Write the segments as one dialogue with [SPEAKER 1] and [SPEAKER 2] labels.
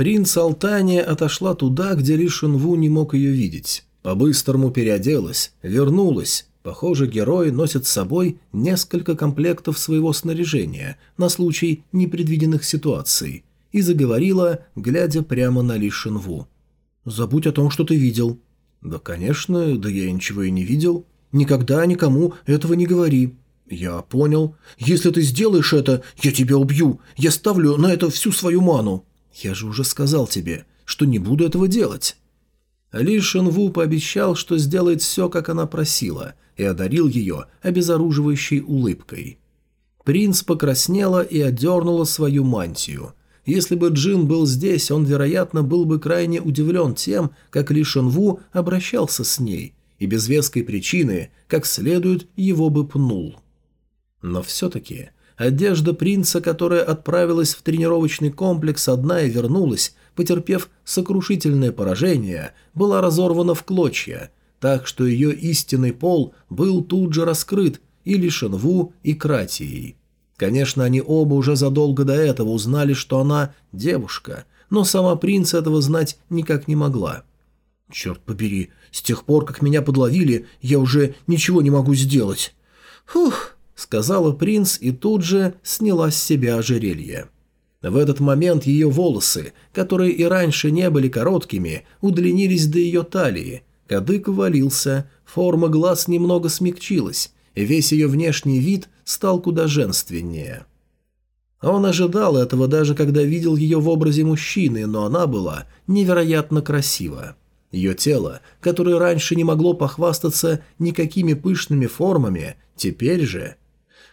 [SPEAKER 1] Принц Алтания отошла туда, где Ли Шинву не мог ее видеть. По-быстрому переоделась, вернулась. Похоже, герой носит с собой несколько комплектов своего снаряжения на случай непредвиденных ситуаций. И заговорила, глядя прямо на Ли Шинву. «Забудь о том, что ты видел». «Да, конечно, да я ничего и не видел. Никогда никому этого не говори». «Я понял. Если ты сделаешь это, я тебя убью. Я ставлю на это всю свою ману». «Я же уже сказал тебе, что не буду этого делать». Ли Шенву пообещал, что сделает все, как она просила, и одарил ее обезоруживающей улыбкой. Принц покраснела и одернула свою мантию. Если бы Джин был здесь, он, вероятно, был бы крайне удивлен тем, как Ли Шенву обращался с ней, и без веской причины, как следует, его бы пнул. Но все-таки одежда принца, которая отправилась в тренировочный комплекс одна и вернулась, потерпев сокрушительное поражение, была разорвана в клочья, так что ее истинный пол был тут же раскрыт и лишен Ву и Кратией. Конечно, они оба уже задолго до этого узнали, что она девушка, но сама принц этого знать никак не могла. «Черт побери, с тех пор, как меня подловили, я уже ничего не могу сделать». «Фух», — сказала принц и тут же сняла с себя ожерелье. В этот момент ее волосы, которые и раньше не были короткими, удлинились до ее талии. Кадык валился, форма глаз немного смягчилась, и весь ее внешний вид стал куда женственнее. Он ожидал этого даже когда видел ее в образе мужчины, но она была невероятно красива. Ее тело, которое раньше не могло похвастаться никакими пышными формами, теперь же...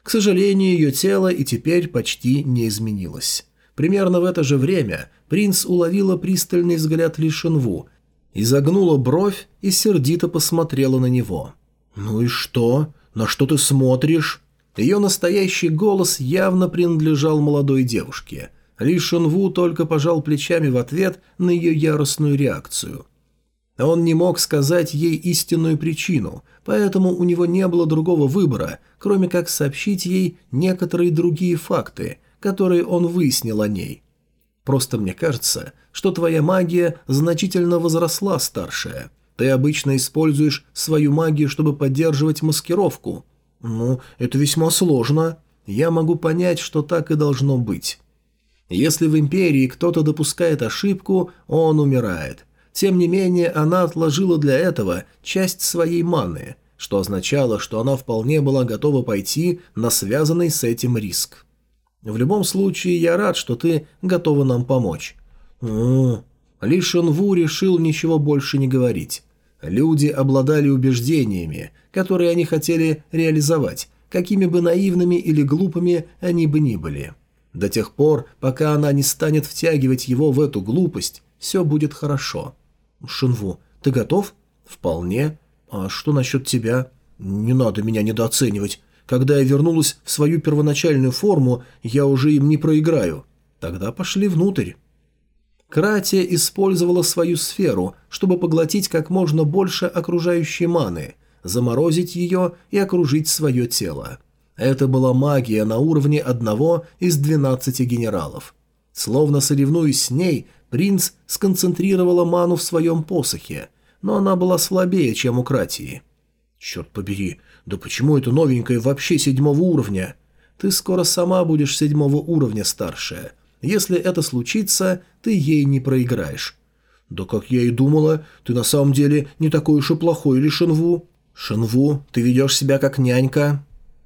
[SPEAKER 1] К сожалению, ее тело и теперь почти не изменилось. Примерно в это же время принц уловила пристальный взгляд Ли Шинву, изогнула бровь и сердито посмотрела на него. «Ну и что? На что ты смотришь?» Ее настоящий голос явно принадлежал молодой девушке. Ли Шинву только пожал плечами в ответ на ее яростную реакцию. Он не мог сказать ей истинную причину, поэтому у него не было другого выбора, кроме как сообщить ей некоторые другие факты – которые он выяснил о ней. Просто мне кажется, что твоя магия значительно возросла, старшая. Ты обычно используешь свою магию, чтобы поддерживать маскировку. Ну, это весьма сложно. Я могу понять, что так и должно быть. Если в Империи кто-то допускает ошибку, он умирает. Тем не менее, она отложила для этого часть своей маны, что означало, что она вполне была готова пойти на связанный с этим риск. В любом случае, я рад, что ты готова нам помочь». «М-м-м». Ли Шенву решил ничего больше не говорить. Люди обладали убеждениями, которые они хотели реализовать, какими бы наивными или глупыми они бы ни были. До тех пор, пока она не станет втягивать его в эту глупость, все будет хорошо. «Шинву, ты готов?» «Вполне. А что насчет тебя?» «Не надо меня недооценивать. Когда я вернулась в свою первоначальную форму, я уже им не проиграю. Тогда пошли внутрь. Кратия использовала свою сферу, чтобы поглотить как можно больше окружающей маны, заморозить ее и окружить свое тело. Это была магия на уровне одного из двенадцати генералов. Словно соревнуясь с ней, принц сконцентрировала ману в своем посохе, но она была слабее, чем у Кратии. «Черт побери, «Да почему это новенькая вообще седьмого уровня?» «Ты скоро сама будешь седьмого уровня старшая. Если это случится, ты ей не проиграешь». «Да как я и думала, ты на самом деле не такой уж и плохой ли, Шенву?» «Шенву, ты ведешь себя как нянька».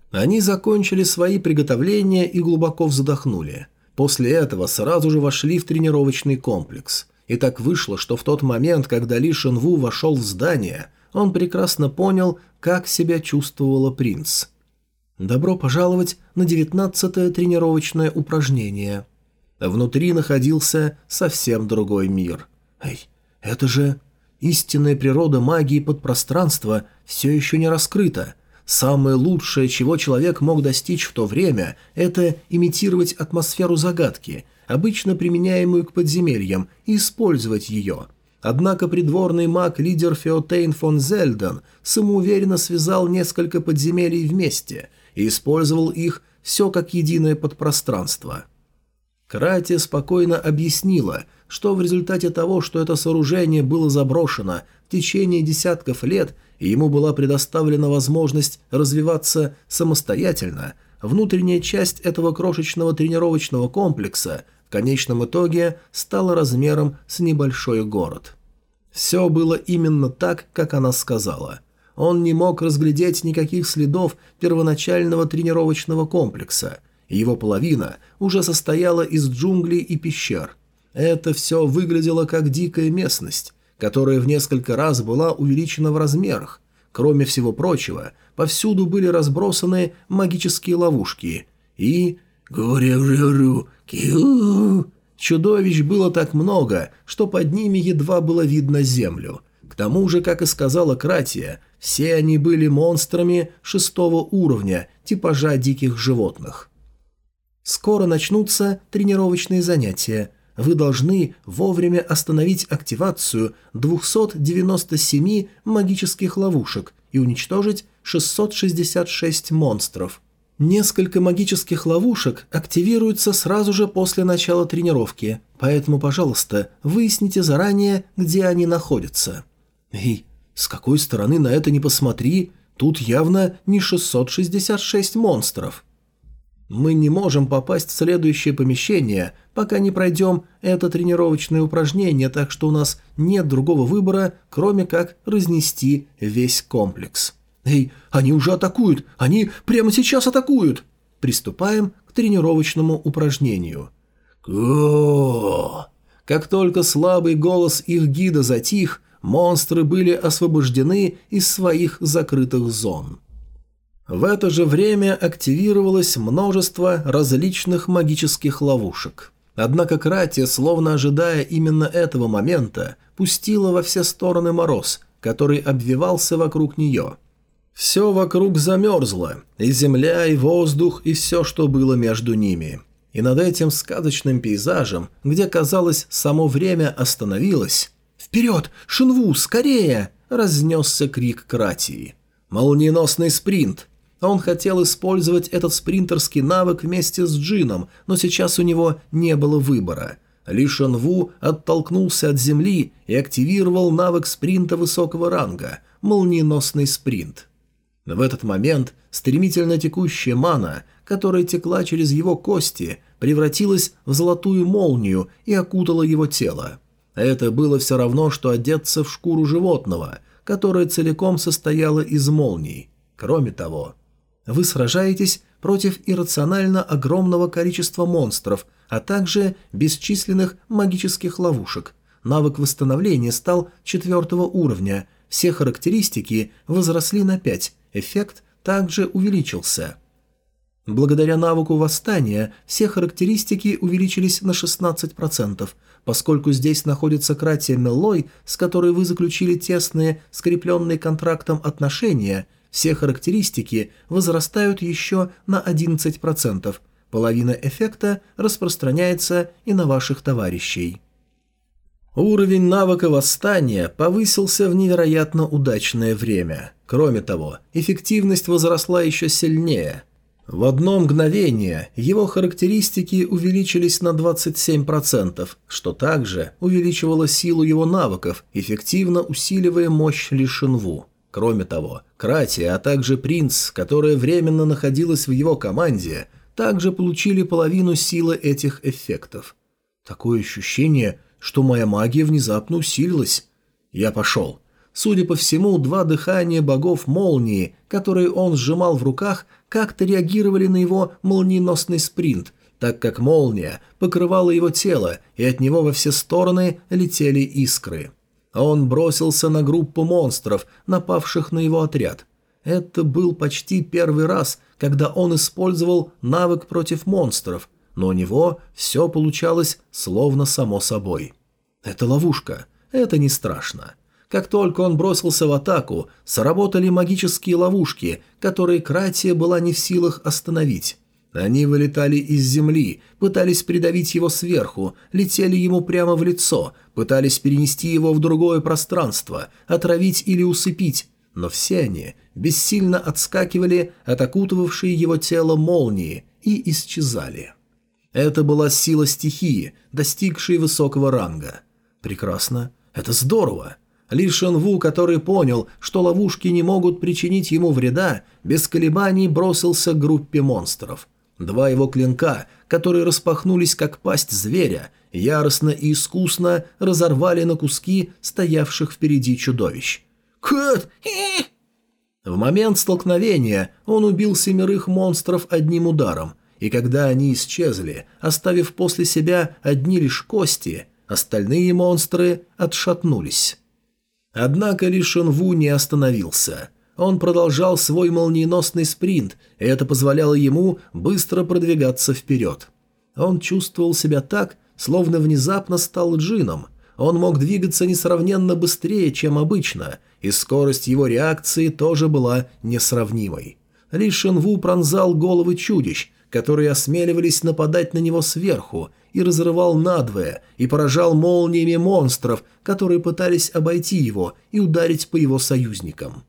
[SPEAKER 1] Они закончили свои приготовления и глубоко вздохнули. После этого сразу же вошли в тренировочный комплекс. И так вышло, что в тот момент, когда Ли Шенву вошел в здание – он прекрасно понял, как себя чувствовала принц. «Добро пожаловать на девятнадцатое тренировочное упражнение». Внутри находился совсем другой мир. «Эй, это же...» Истинная природа магии подпространства все еще не раскрыта. Самое лучшее, чего человек мог достичь в то время, это имитировать атмосферу загадки, обычно применяемую к подземельям, и использовать ее – Однако придворный маг-лидер Феотейн фон Зельден самоуверенно связал несколько подземелий вместе и использовал их все как единое подпространство. Кратия спокойно объяснила, что в результате того, что это сооружение было заброшено в течение десятков лет, ему была предоставлена возможность развиваться самостоятельно, внутренняя часть этого крошечного тренировочного комплекса в конечном итоге стала размером с небольшой город. Все было именно так, как она сказала. Он не мог разглядеть никаких следов первоначального тренировочного комплекса. Его половина уже состояла из джунглей и пещер. Это все выглядело как дикая местность, которая в несколько раз была увеличена в размерах. Кроме всего прочего, повсюду были разбросаны магические ловушки. И... «Гурю-рю-рю, кью Чудовищ было так много, что под ними едва было видно землю. К тому же, как и сказала Кратия, все они были монстрами шестого уровня, типажа диких животных. Скоро начнутся тренировочные занятия. Вы должны вовремя остановить активацию 297 магических ловушек и уничтожить 666 монстров. Несколько магических ловушек активируются сразу же после начала тренировки, поэтому, пожалуйста, выясните заранее, где они находятся. Эй, с какой стороны на это не посмотри, тут явно не 666 монстров. Мы не можем попасть в следующее помещение, пока не пройдем это тренировочное упражнение, так что у нас нет другого выбора, кроме как разнести весь комплекс. «Эй, они уже атакуют! Они прямо сейчас атакуют!» Приступаем к тренировочному упражнению. Как только слабый голос их гида затих, монстры были освобождены из своих закрытых зон. В это же время активировалось множество различных магических ловушек. Однако Кратия, словно ожидая именно этого момента, пустила во все стороны мороз, который обвивался вокруг нее – все вокруг замерзло, и земля, и воздух, и все, что было между ними. И над этим сказочным пейзажем, где, казалось, само время остановилось... «Вперед! Шинву, скорее!» – разнесся крик Кратии. Молниеносный спринт. Он хотел использовать этот спринтерский навык вместе с Джином, но сейчас у него не было выбора. Ли Шенву оттолкнулся от земли и активировал навык спринта высокого ранга – молниеносный спринт. В этот момент стремительно текущая мана, которая текла через его кости, превратилась в золотую молнию и окутала его тело. Это было все равно, что одеться в шкуру животного, которая целиком состояла из молний. Кроме того, вы сражаетесь против иррационально огромного количества монстров, а также бесчисленных магических ловушек. Навык восстановления стал четвертого уровня, все характеристики возросли на 5, эффект также увеличился. Благодаря навыку восстания все характеристики увеличились на 16%, поскольку здесь находится Кратия Меллой, с которой вы заключили тесные, скрепленные контрактом отношения, все характеристики возрастают еще на 11%. Половина эффекта распространяется и на ваших товарищей. Уровень навыка восстания повысился в невероятно удачное время. Кроме того, эффективность возросла еще сильнее. В одно мгновение его характеристики увеличились на 27%, что также увеличивало силу его навыков, эффективно усиливая мощь Лишинву. Кроме того, Кратия, а также Принц, которая временно находилась в его команде, также получили половину силы этих эффектов. Такое ощущение – что моя магия внезапно усилилась. Я пошел. Судя по всему, два дыхания богов молнии, которые он сжимал в руках, как-то реагировали на его молниеносный спринт, так как молния покрывала его тело, и от него во все стороны летели искры. Он бросился на группу монстров, напавших на его отряд. Это был почти первый раз, когда он использовал навык против монстров – но у него все получалось словно само собой. Это ловушка, это не страшно. Как только он бросился в атаку, сработали магические ловушки, которые Кратия была не в силах остановить. Они вылетали из земли, пытались придавить его сверху, летели ему прямо в лицо, пытались перенести его в другое пространство, отравить или усыпить, но все они бессильно отскакивали от окутывавшей его тело молнии и исчезали. Это была сила стихии, достигшая высокого ранга. Прекрасно. Это здорово. Ли Шенву, который понял, что ловушки не могут причинить ему вреда, без колебаний бросился к группе монстров. Два его клинка, которые распахнулись как пасть зверя, яростно и искусно разорвали на куски стоявших впереди чудовищ. «Кот! В момент столкновения он убил семерых монстров одним ударом, и когда они исчезли, оставив после себя одни лишь кости, остальные монстры отшатнулись. Однако Ли Шенву не остановился. Он продолжал свой молниеносный спринт, и это позволяло ему быстро продвигаться вперед. Он чувствовал себя так, словно внезапно стал джином. Он мог двигаться несравненно быстрее, чем обычно, и скорость его реакции тоже была несравнимой. Ли Шенву пронзал головы чудищ, которые осмеливались нападать на него сверху, и разрывал надвое, и поражал молниями монстров, которые пытались обойти его и ударить по его союзникам.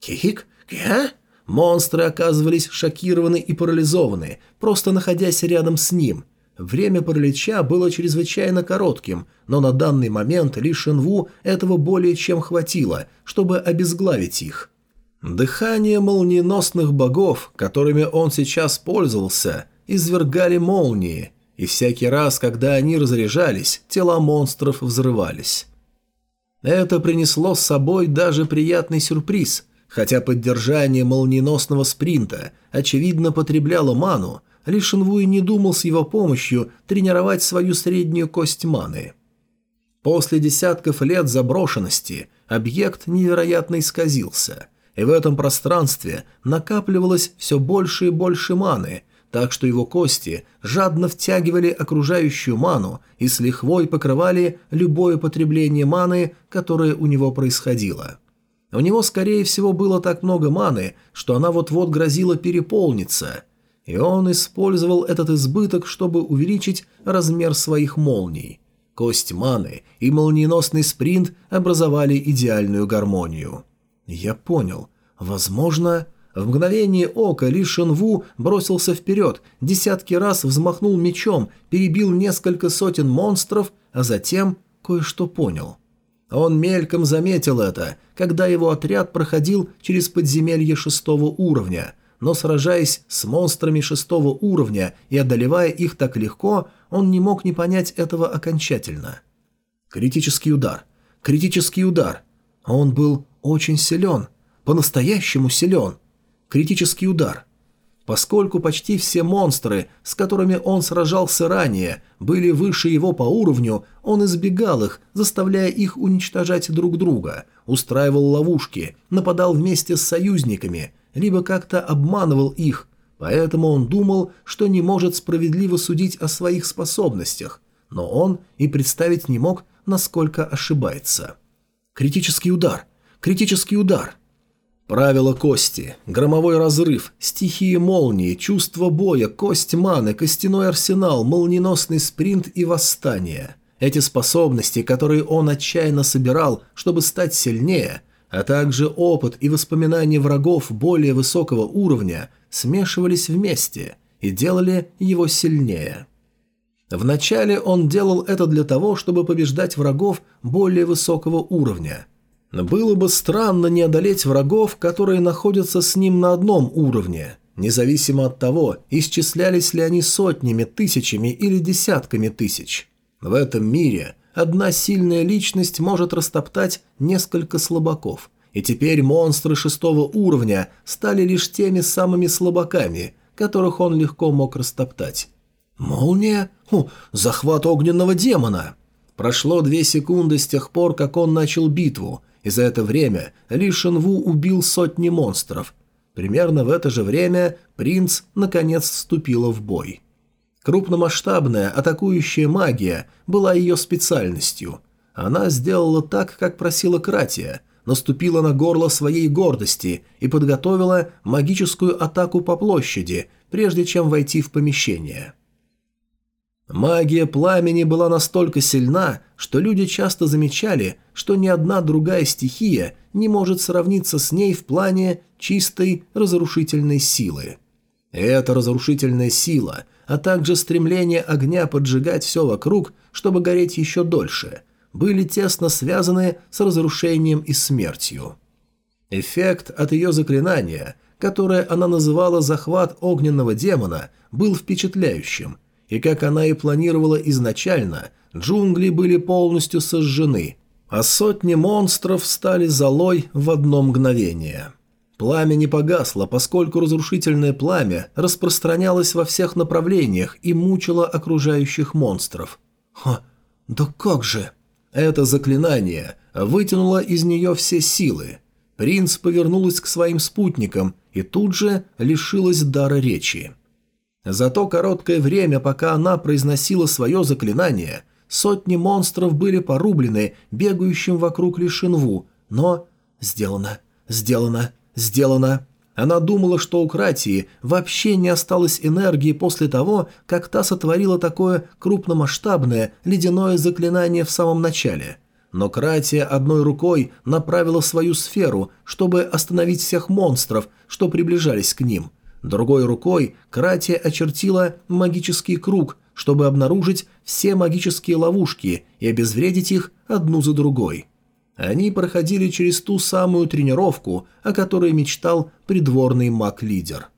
[SPEAKER 1] «Кик? Кя?» Монстры оказывались шокированы и парализованы, просто находясь рядом с ним. Время паралича было чрезвычайно коротким, но на данный момент Ли Шенву этого более чем хватило, чтобы обезглавить их – Дыхание молниеносных богов, которыми он сейчас пользовался, извергали молнии, и всякий раз, когда они разряжались, тела монстров взрывались. Это принесло с собой даже приятный сюрприз. Хотя поддержание молниеносного спринта очевидно потребляло ману, Ли Шинвуй не думал с его помощью тренировать свою среднюю кость маны. После десятков лет заброшенности объект невероятно исказился – и в этом пространстве накапливалось все больше и больше маны, так что его кости жадно втягивали окружающую ману и с лихвой покрывали любое потребление маны, которое у него происходило. У него, скорее всего, было так много маны, что она вот-вот грозила переполниться, и он использовал этот избыток, чтобы увеличить размер своих молний. Кость маны и молниеносный спринт образовали идеальную гармонию. Я понял. Возможно... В мгновение ока Ли Шенву бросился вперед, десятки раз взмахнул мечом, перебил несколько сотен монстров, а затем кое-что понял. Он мельком заметил это, когда его отряд проходил через подземелье шестого уровня, но сражаясь с монстрами шестого уровня и одолевая их так легко, он не мог не понять этого окончательно. Критический удар. Критический удар. Он был очень силен. По-настоящему силен. Критический удар. Поскольку почти все монстры, с которыми он сражался ранее, были выше его по уровню, он избегал их, заставляя их уничтожать друг друга, устраивал ловушки, нападал вместе с союзниками, либо как-то обманывал их, поэтому он думал, что не может справедливо судить о своих способностях, но он и представить не мог, насколько ошибается. Критический удар – Критический удар. Правила кости, громовой разрыв, стихии молнии, чувство боя, кость маны, костяной арсенал, молниеносный спринт и восстание. Эти способности, которые он отчаянно собирал, чтобы стать сильнее, а также опыт и воспоминания врагов более высокого уровня, смешивались вместе и делали его сильнее. Вначале он делал это для того, чтобы побеждать врагов более высокого уровня – было бы странно не одолеть врагов, которые находятся с ним на одном уровне, независимо от того, исчислялись ли они сотнями, тысячами или десятками тысяч. В этом мире одна сильная личность может растоптать несколько слабаков, и теперь монстры шестого уровня стали лишь теми самыми слабаками, которых он легко мог растоптать. Молния? Ху, захват огненного демона! Прошло две секунды с тех пор, как он начал битву, и за это время Ли Шенву убил сотни монстров. Примерно в это же время принц наконец вступила в бой. Крупномасштабная атакующая магия была ее специальностью. Она сделала так, как просила Кратия, наступила на горло своей гордости и подготовила магическую атаку по площади, прежде чем войти в помещение. Магия пламени была настолько сильна, что люди часто замечали, что ни одна другая стихия не может сравниться с ней в плане чистой разрушительной силы. Эта разрушительная сила а также стремление огня поджигать все вокруг, чтобы гореть еще дольше, были тесно связаны с разрушением и смертью. Эффект от ее заклинания, которое она называла «захват огненного демона», был впечатляющим, и как она и планировала изначально, джунгли были полностью сожжены, а сотни монстров стали золой в одно мгновение. Пламя не погасло, поскольку разрушительное пламя распространялось во всех направлениях и мучило окружающих монстров. «Ха, да как же!» Это заклинание вытянуло из нее все силы. Принц повернулась к своим спутникам и тут же лишилась дара речи. За то короткое время, пока она произносила свое заклинание, сотни монстров были порублены бегающим вокруг Лишинву, но... Сделано, сделано, Сделано. Она думала, что у Кратии вообще не осталось энергии после того, как та сотворила такое крупномасштабное ледяное заклинание в самом начале. Но Кратия одной рукой направила свою сферу, чтобы остановить всех монстров, что приближались к ним. Другой рукой Кратия очертила магический круг, чтобы обнаружить все магические ловушки и обезвредить их одну за другой. Они проходили через ту самую тренировку, о которой мечтал придворный маг-лидер.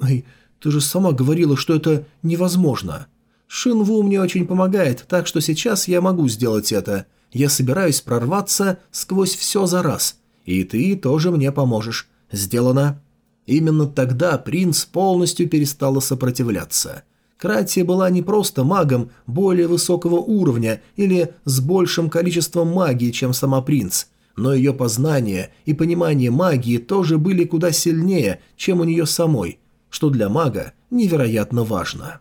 [SPEAKER 1] «Эй, ты же сама говорила, что это невозможно. Шинву мне очень помогает, так что сейчас я могу сделать это. Я собираюсь прорваться сквозь все за раз. И ты тоже мне поможешь. Сделано». Именно тогда принц полностью перестала сопротивляться – Кратия была не просто магом более высокого уровня или с большим количеством магии, чем сама принц, но ее познание и понимание магии тоже были куда сильнее, чем у нее самой, что для мага невероятно важно.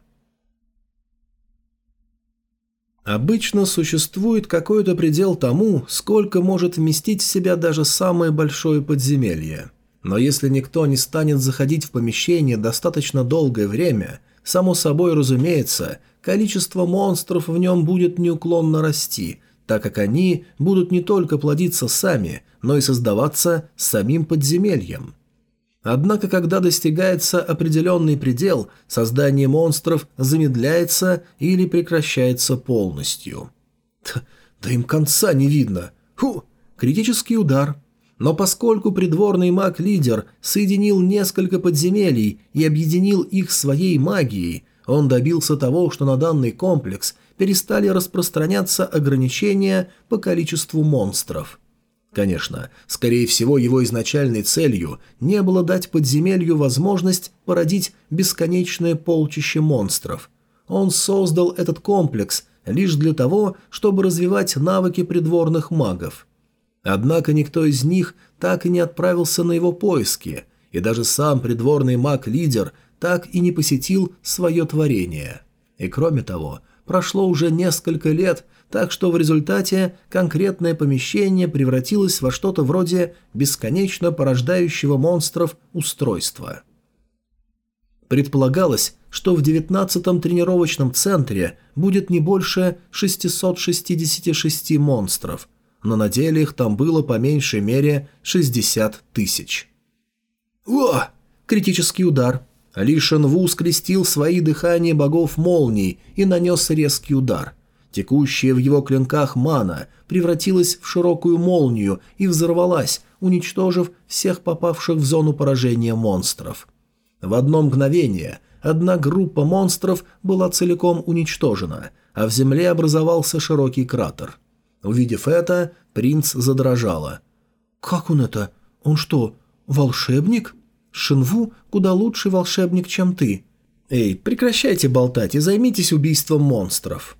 [SPEAKER 1] Обычно существует какой-то предел тому, сколько может вместить в себя даже самое большое подземелье. Но если никто не станет заходить в помещение достаточно долгое время – Само собой разумеется, количество монстров в нем будет неуклонно расти, так как они будут не только плодиться сами, но и создаваться самим подземельем. Однако, когда достигается определенный предел, создание монстров замедляется или прекращается полностью. Да им конца не видно. Фу! Критический удар. Но поскольку придворный маг-лидер соединил несколько подземелий и объединил их своей магией, он добился того, что на данный комплекс перестали распространяться ограничения по количеству монстров. Конечно, скорее всего, его изначальной целью не было дать подземелью возможность породить бесконечное полчище монстров. Он создал этот комплекс лишь для того, чтобы развивать навыки придворных магов – Однако никто из них так и не отправился на его поиски, и даже сам придворный маг-лидер так и не посетил свое творение. И кроме того, прошло уже несколько лет, так что в результате конкретное помещение превратилось во что-то вроде бесконечно порождающего монстров устройства. Предполагалось, что в 19-м тренировочном центре будет не больше 666 монстров, но на деле их там было по меньшей мере 60 тысяч. «О!» – критический удар. Ли Шенву скрестил свои дыхания богов молний и нанес резкий удар. Текущая в его клинках мана превратилась в широкую молнию и взорвалась, уничтожив всех попавших в зону поражения монстров. В одно мгновение одна группа монстров была целиком уничтожена, а в земле образовался широкий кратер. Увидев это, принц задрожала. «Как он это? Он что, волшебник? Шинву куда лучший волшебник, чем ты. Эй, прекращайте болтать и займитесь убийством монстров».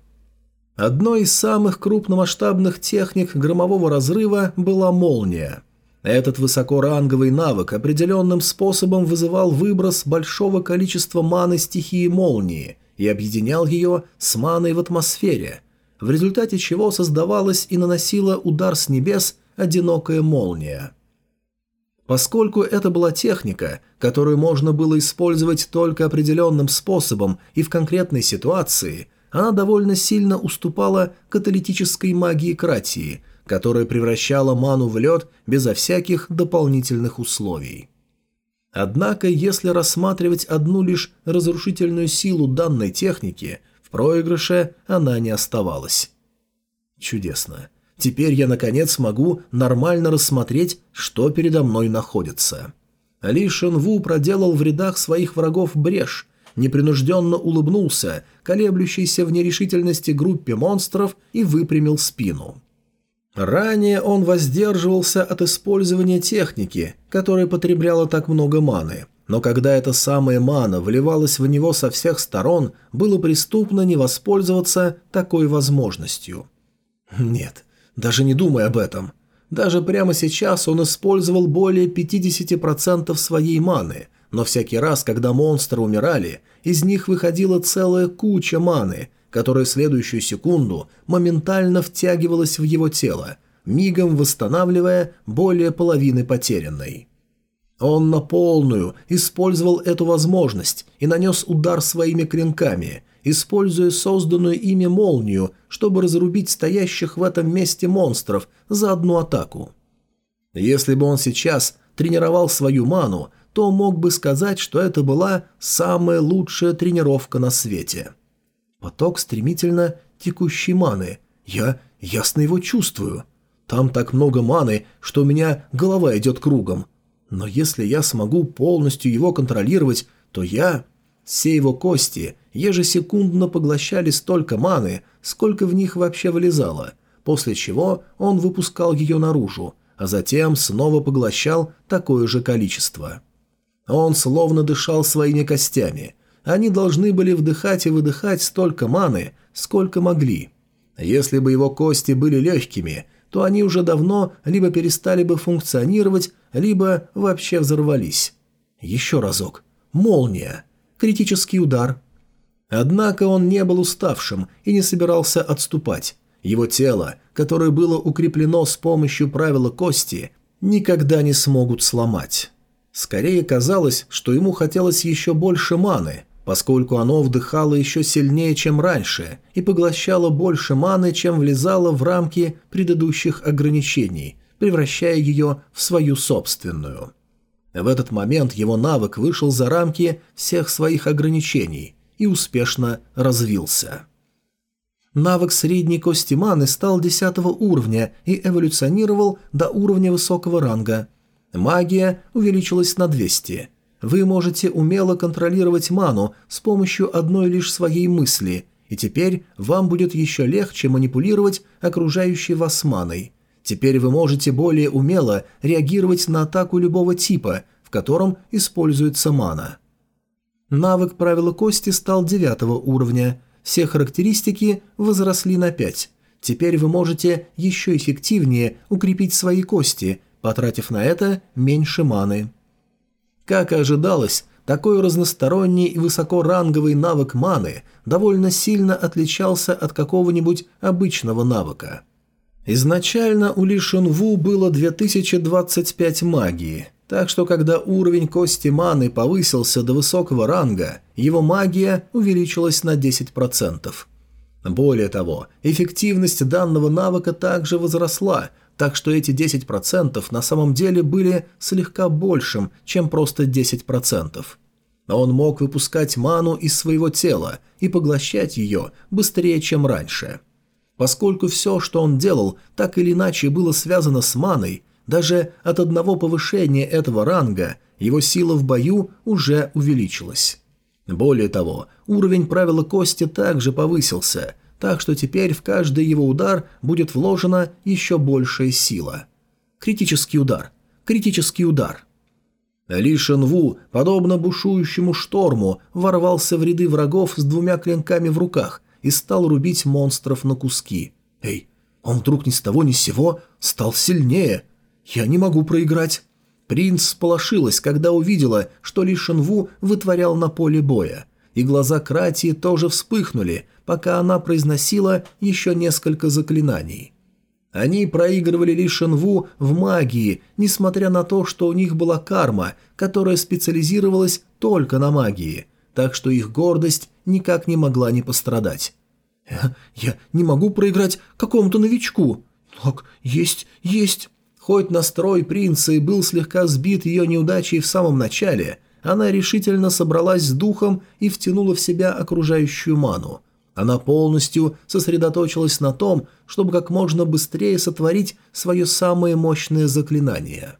[SPEAKER 1] Одной из самых крупномасштабных техник громового разрыва была молния. Этот высокоранговый навык определенным способом вызывал выброс большого количества маны стихии молнии и объединял ее с маной в атмосфере – в результате чего создавалась и наносила удар с небес одинокая молния. Поскольку это была техника, которую можно было использовать только определенным способом и в конкретной ситуации, она довольно сильно уступала каталитической магии Кратии, которая превращала ману в лед безо всяких дополнительных условий. Однако, если рассматривать одну лишь разрушительную силу данной техники, проигрыше она не оставалась. Чудесно. Теперь я, наконец, могу нормально рассмотреть, что передо мной находится. Ли Шенву проделал в рядах своих врагов брешь, непринужденно улыбнулся, колеблющейся в нерешительности группе монстров и выпрямил спину. Ранее он воздерживался от использования техники, которая потребляла так много маны, но когда эта самая мана вливалась в него со всех сторон, было преступно не воспользоваться такой возможностью. Нет, даже не думай об этом. Даже прямо сейчас он использовал более 50% своей маны, но всякий раз, когда монстры умирали, из них выходила целая куча маны, которая следующую секунду моментально втягивалась в его тело, мигом восстанавливая более половины потерянной. Он на полную использовал эту возможность и нанес удар своими клинками, используя созданную ими молнию, чтобы разрубить стоящих в этом месте монстров за одну атаку. Если бы он сейчас тренировал свою ману, то мог бы сказать, что это была самая лучшая тренировка на свете. Поток стремительно текущей маны. Я ясно его чувствую. Там так много маны, что у меня голова идет кругом. Но если я смогу полностью его контролировать, то я... Все его кости ежесекундно поглощали столько маны, сколько в них вообще вылезало, после чего он выпускал ее наружу, а затем снова поглощал такое же количество. Он словно дышал своими костями. Они должны были вдыхать и выдыхать столько маны, сколько могли. Если бы его кости были легкими, то они уже давно либо перестали бы функционировать, либо вообще взорвались. Еще разок. Молния. Критический удар. Однако он не был уставшим и не собирался отступать. Его тело, которое было укреплено с помощью правила кости, никогда не смогут сломать. Скорее казалось, что ему хотелось еще больше маны, поскольку оно вдыхало еще сильнее, чем раньше, и поглощало больше маны, чем влезало в рамки предыдущих ограничений, превращая ее в свою собственную. В этот момент его навык вышел за рамки всех своих ограничений – и успешно развился. Навык средней кости маны стал 10 уровня и эволюционировал до уровня высокого ранга. Магия увеличилась на 200. Вы можете умело контролировать ману с помощью одной лишь своей мысли, и теперь вам будет еще легче манипулировать окружающей вас маной. Теперь вы можете более умело реагировать на атаку любого типа, в котором используется мана. Навык правила кости стал девятого уровня. Все характеристики возросли на 5. Теперь вы можете еще эффективнее укрепить свои кости, потратив на это меньше маны. Как и ожидалось, такой разносторонний и высокоранговый навык маны довольно сильно отличался от какого-нибудь обычного навыка. Изначально у Ли Шун Ву было 2025 магии – так что когда уровень кости маны повысился до высокого ранга, его магия увеличилась на 10%. Более того, эффективность данного навыка также возросла, так что эти 10% на самом деле были слегка большим, чем просто 10%. Он мог выпускать ману из своего тела и поглощать ее быстрее, чем раньше. Поскольку все, что он делал, так или иначе было связано с маной, даже от одного повышения этого ранга его сила в бою уже увеличилась. Более того, уровень правила кости также повысился, так что теперь в каждый его удар будет вложена еще большая сила. Критический удар. Критический удар. Ли Шенву, подобно бушующему шторму, ворвался в ряды врагов с двумя клинками в руках и стал рубить монстров на куски. Эй, он вдруг ни с того ни с сего стал сильнее – «Я не могу проиграть». Принц сполошилась, когда увидела, что Ли Шенву вытворял на поле боя, и глаза Кратии тоже вспыхнули, пока она произносила еще несколько заклинаний. Они проигрывали Ли Шенву в магии, несмотря на то, что у них была карма, которая специализировалась только на магии, так что их гордость никак не могла не пострадать. «Я, я не могу проиграть какому-то новичку». «Так, есть, есть». Хоть настрой принца и был слегка сбит ее неудачей в самом начале, она решительно собралась с духом и втянула в себя окружающую ману. Она полностью сосредоточилась на том, чтобы как можно быстрее сотворить свое самое мощное заклинание.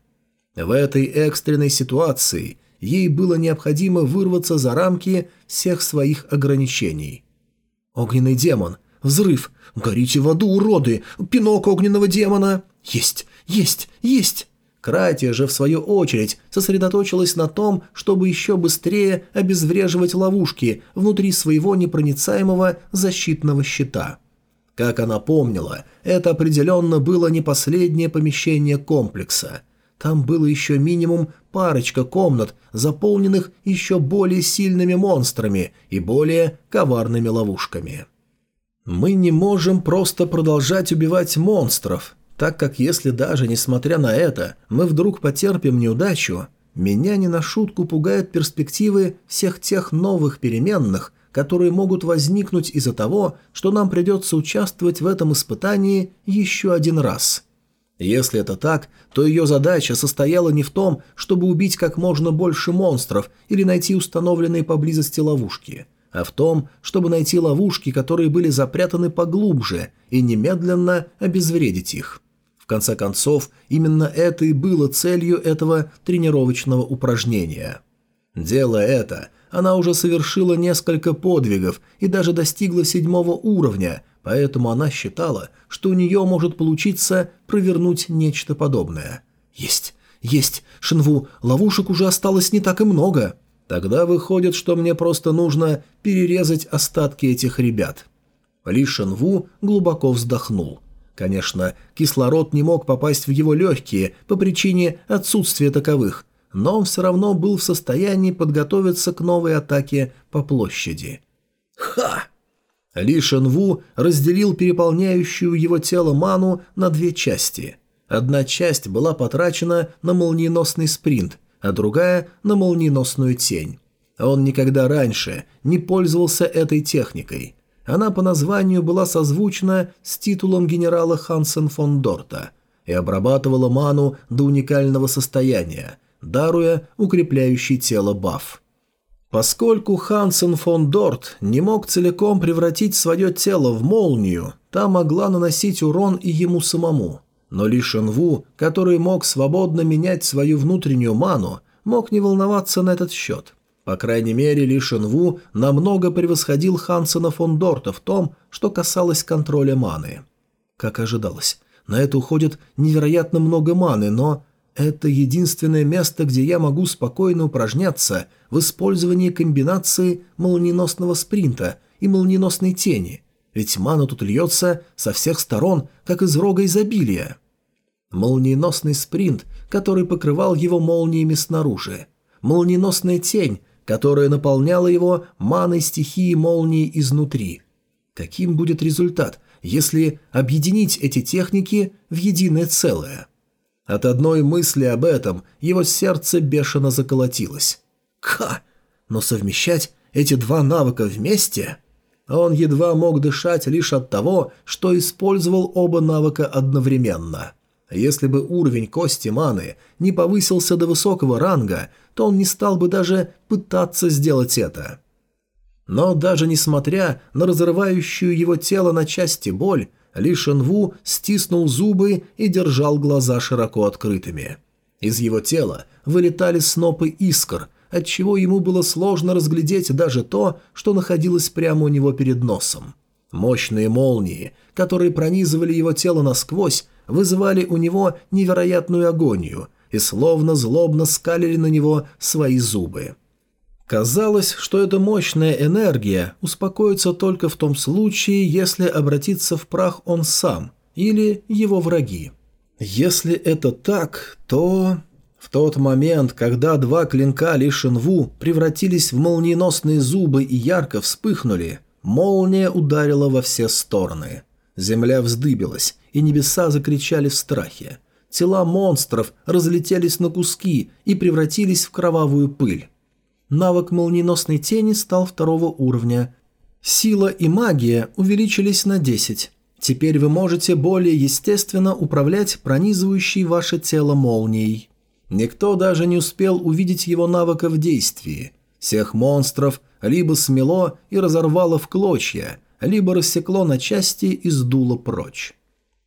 [SPEAKER 1] В этой экстренной ситуации ей было необходимо вырваться за рамки всех своих ограничений. «Огненный демон! Взрыв! Горите в аду, уроды! Пинок огненного демона! Есть! Есть! Есть!» Кратия же, в свою очередь, сосредоточилась на том, чтобы еще быстрее обезвреживать ловушки внутри своего непроницаемого защитного щита. Как она помнила, это определенно было не последнее помещение комплекса. Там было еще минимум парочка комнат, заполненных еще более сильными монстрами и более коварными ловушками. «Мы не можем просто продолжать убивать монстров», так как если даже несмотря на это мы вдруг потерпим неудачу, меня не на шутку пугают перспективы всех тех новых переменных, которые могут возникнуть из-за того, что нам придется участвовать в этом испытании еще один раз. Если это так, то ее задача состояла не в том, чтобы убить как можно больше монстров или найти установленные поблизости ловушки, а в том, чтобы найти ловушки, которые были запрятаны поглубже, и немедленно обезвредить их. Конце концов, именно это и было целью этого тренировочного упражнения. Делая это, она уже совершила несколько подвигов и даже достигла седьмого уровня, поэтому она считала, что у нее может получиться провернуть нечто подобное. «Есть, есть, Шинву, ловушек уже осталось не так и много. Тогда выходит, что мне просто нужно перерезать остатки этих ребят». Ли Шинву глубоко вздохнул. Конечно, кислород не мог попасть в его легкие по причине отсутствия таковых, но он все равно был в состоянии подготовиться к новой атаке по площади. «Ха!» Ли Шенву разделил переполняющую его тело ману на две части. Одна часть была потрачена на молниеносный спринт, а другая – на молниеносную тень. Он никогда раньше не пользовался этой техникой – она по названию была созвучна с титулом генерала Хансен фон Дорта и обрабатывала ману до уникального состояния, даруя укрепляющий тело баф. Поскольку Хансен фон Дорт не мог целиком превратить свое тело в молнию, та могла наносить урон и ему самому. Но Ли Шенву, который мог свободно менять свою внутреннюю ману, мог не волноваться на этот счет – по крайней мере, Ли Шенву намного превосходил Хансена фон Дорта в том, что касалось контроля маны. Как ожидалось, на это уходит невероятно много маны, но это единственное место, где я могу спокойно упражняться в использовании комбинации молниеносного спринта и молниеносной тени, ведь мана тут льется со всех сторон, как из рога изобилия. Молниеносный спринт, который покрывал его молниями снаружи. Молниеносная тень, которая наполняла его маной стихии молнии изнутри. Каким будет результат, если объединить эти техники в единое целое? От одной мысли об этом его сердце бешено заколотилось. Ка! Но совмещать эти два навыка вместе... Он едва мог дышать лишь от того, что использовал оба навыка одновременно. Если бы уровень кости маны не повысился до высокого ранга, то он не стал бы даже пытаться сделать это. Но даже несмотря на разрывающую его тело на части боль, Ли Шенву стиснул зубы и держал глаза широко открытыми. Из его тела вылетали снопы искр, отчего ему было сложно разглядеть даже то, что находилось прямо у него перед носом. Мощные молнии, которые пронизывали его тело насквозь, вызывали у него невероятную агонию и словно злобно скалили на него свои зубы. Казалось, что эта мощная энергия успокоится только в том случае, если обратиться в прах он сам или его враги. Если это так, то... В тот момент, когда два клинка Ли Шинву превратились в молниеносные зубы и ярко вспыхнули, молния ударила во все стороны. Земля вздыбилась, и небеса закричали в страхе. Тела монстров разлетелись на куски и превратились в кровавую пыль. Навык молниеносной тени стал второго уровня. Сила и магия увеличились на 10. Теперь вы можете более естественно управлять пронизывающей ваше тело молнией. Никто даже не успел увидеть его навыка в действии. Всех монстров либо смело и разорвало в клочья, либо рассекло на части и сдуло прочь.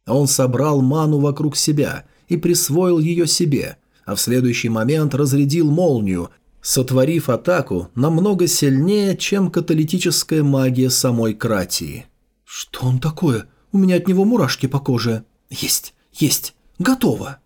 [SPEAKER 1] Он собрал ману вокруг себя и присвоил ее себе, а в следующий момент разрядил молнию, сотворив атаку намного сильнее, чем каталитическая магия самой Кратии. «Что он такое? У меня от него мурашки по коже. Есть, есть, готово.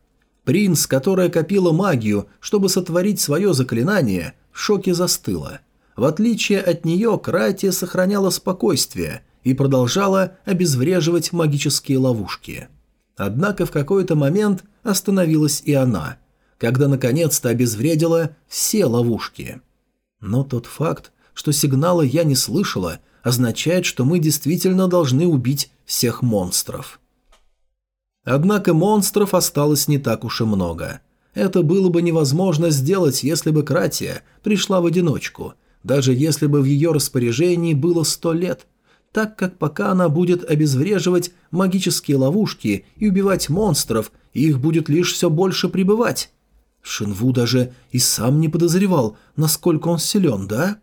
[SPEAKER 1] Принц, которая копила магию, чтобы сотворить свое заклинание, в шоке застыла. В отличие от нее, Кратия сохраняла спокойствие и продолжала обезвреживать магические ловушки. Однако в какой-то момент остановилась и она, когда наконец-то обезвредила все ловушки. Но тот факт, что сигнала я не слышала, означает, что мы действительно должны убить всех монстров. Однако монстров осталось не так уж и много. Это было бы невозможно сделать, если бы Кратия пришла в одиночку, даже если бы в ее распоряжении было сто лет, так как пока она будет обезвреживать магические ловушки и убивать монстров, их будет лишь все больше прибывать. Шинву даже и сам не подозревал, насколько он силен, да?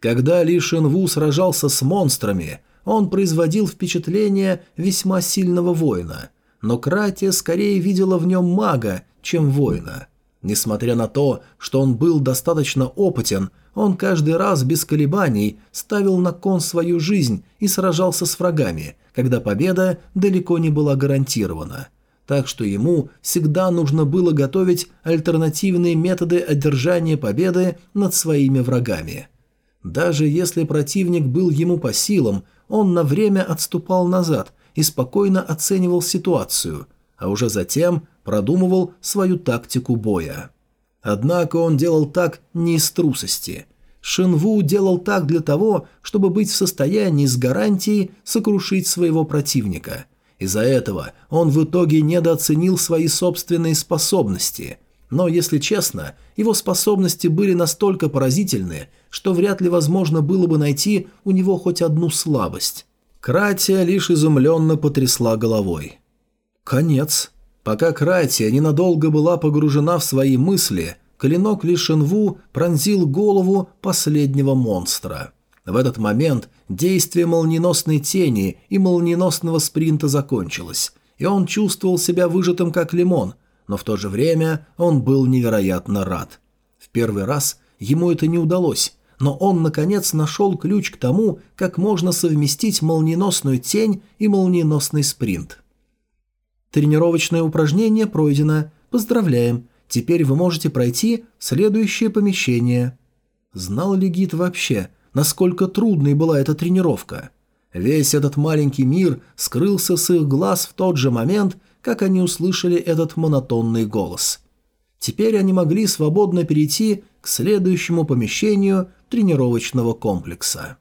[SPEAKER 1] Когда Ли Шинву сражался с монстрами, он производил впечатление весьма сильного воина, но Кратия скорее видела в нем мага, чем воина. Несмотря на то, что он был достаточно опытен, он каждый раз без колебаний ставил на кон свою жизнь и сражался с врагами, когда победа далеко не была гарантирована. Так что ему всегда нужно было готовить альтернативные методы одержания победы над своими врагами. Даже если противник был ему по силам, он на время отступал назад и спокойно оценивал ситуацию, а уже затем продумывал свою тактику боя. Однако он делал так не из трусости. Шинву делал так для того, чтобы быть в состоянии с гарантией сокрушить своего противника. Из-за этого он в итоге недооценил свои собственные способности. Но, если честно, его способности были настолько поразительны, что вряд ли возможно было бы найти у него хоть одну слабость. Кратия лишь изумленно потрясла головой. Конец. Пока Кратия ненадолго была погружена в свои мысли, клинок Лишенву пронзил голову последнего монстра. В этот момент действие молниеносной тени и молниеносного спринта закончилось, и он чувствовал себя выжатым как лимон, но в то же время он был невероятно рад. В первый раз ему это не удалось, но он, наконец, нашел ключ к тому, как можно совместить молниеносную тень и молниеносный спринт. Тренировочное упражнение пройдено. Поздравляем. Теперь вы можете пройти следующее помещение. Знал ли гид вообще, насколько трудной была эта тренировка? Весь этот маленький мир скрылся с их глаз в тот же момент, как они услышали этот монотонный голос. Теперь они могли свободно перейти к следующему помещению тренировочного комплекса.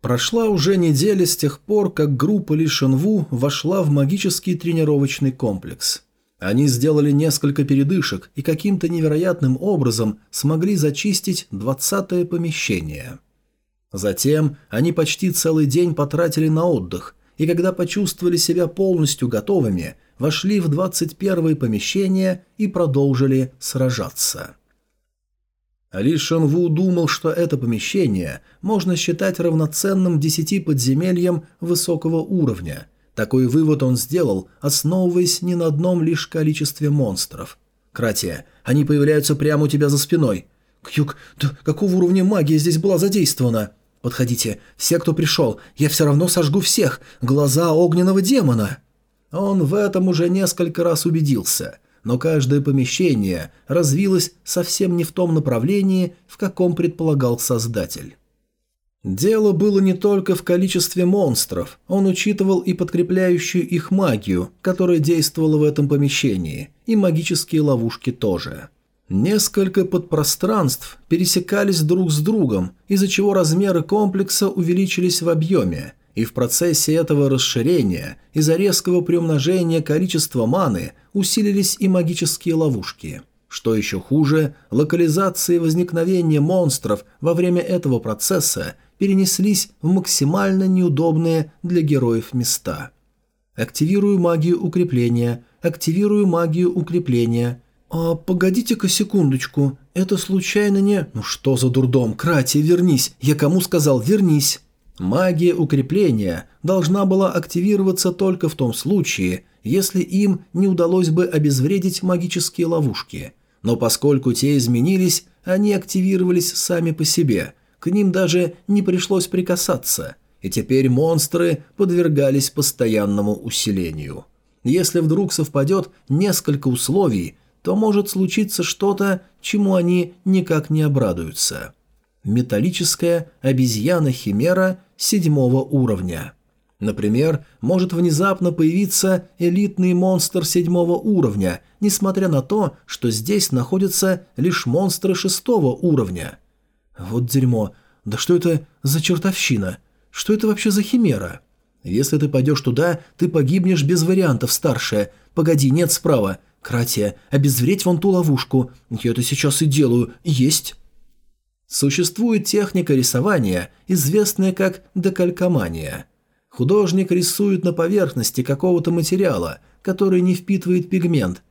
[SPEAKER 1] Прошла уже неделя с тех пор, как группа Ли Шенву вошла в магический тренировочный комплекс. Они сделали несколько передышек и каким-то невероятным образом смогли зачистить двадцатое помещение. Затем они почти целый день потратили на отдых, и когда почувствовали себя полностью готовыми, вошли в двадцать первое помещение и продолжили сражаться. Ли Шенву думал, что это помещение можно считать равноценным десяти подземельям высокого уровня. Такой вывод он сделал, основываясь не на одном лишь количестве монстров. «Кратия, они появляются прямо у тебя за спиной». «Кьюк, да какого уровня магия здесь была задействована?» «Подходите, все, кто пришел, я все равно сожгу всех, глаза огненного демона». Он в этом уже несколько раз убедился – но каждое помещение развилось совсем не в том направлении, в каком предполагал создатель. Дело было не только в количестве монстров, он учитывал и подкрепляющую их магию, которая действовала в этом помещении, и магические ловушки тоже. Несколько подпространств пересекались друг с другом, из-за чего размеры комплекса увеличились в объеме, и в процессе этого расширения из-за резкого приумножения количества маны усилились и магические ловушки. Что еще хуже, локализация возникновения монстров во время этого процесса перенеслись в максимально неудобные для героев места. Активирую магию укрепления, активирую магию укрепления. А погодите-ка секундочку, это случайно не... Ну что за дурдом, Кратия, вернись, я кому сказал вернись? Магия укрепления должна была активироваться только в том случае, если им не удалось бы обезвредить магические ловушки. Но поскольку те изменились, они активировались сами по себе, к ним даже не пришлось прикасаться, и теперь монстры подвергались постоянному усилению. Если вдруг совпадет несколько условий, то может случиться что-то, чему они никак не обрадуются. Металлическая обезьяна-химера седьмого уровня. Например, может внезапно появиться элитный монстр седьмого уровня, несмотря на то, что здесь находятся лишь монстры шестого уровня. Вот дерьмо. Да что это за чертовщина? Что это вообще за химера? Если ты пойдешь туда, ты погибнешь без вариантов, старшая. Погоди, нет справа. Кратия, обезвредь вон ту ловушку. Я это сейчас и делаю. Есть. Существует техника рисования, известная как декалькомания. Художник рисует на поверхности какого-то материала, который не впитывает пигмент,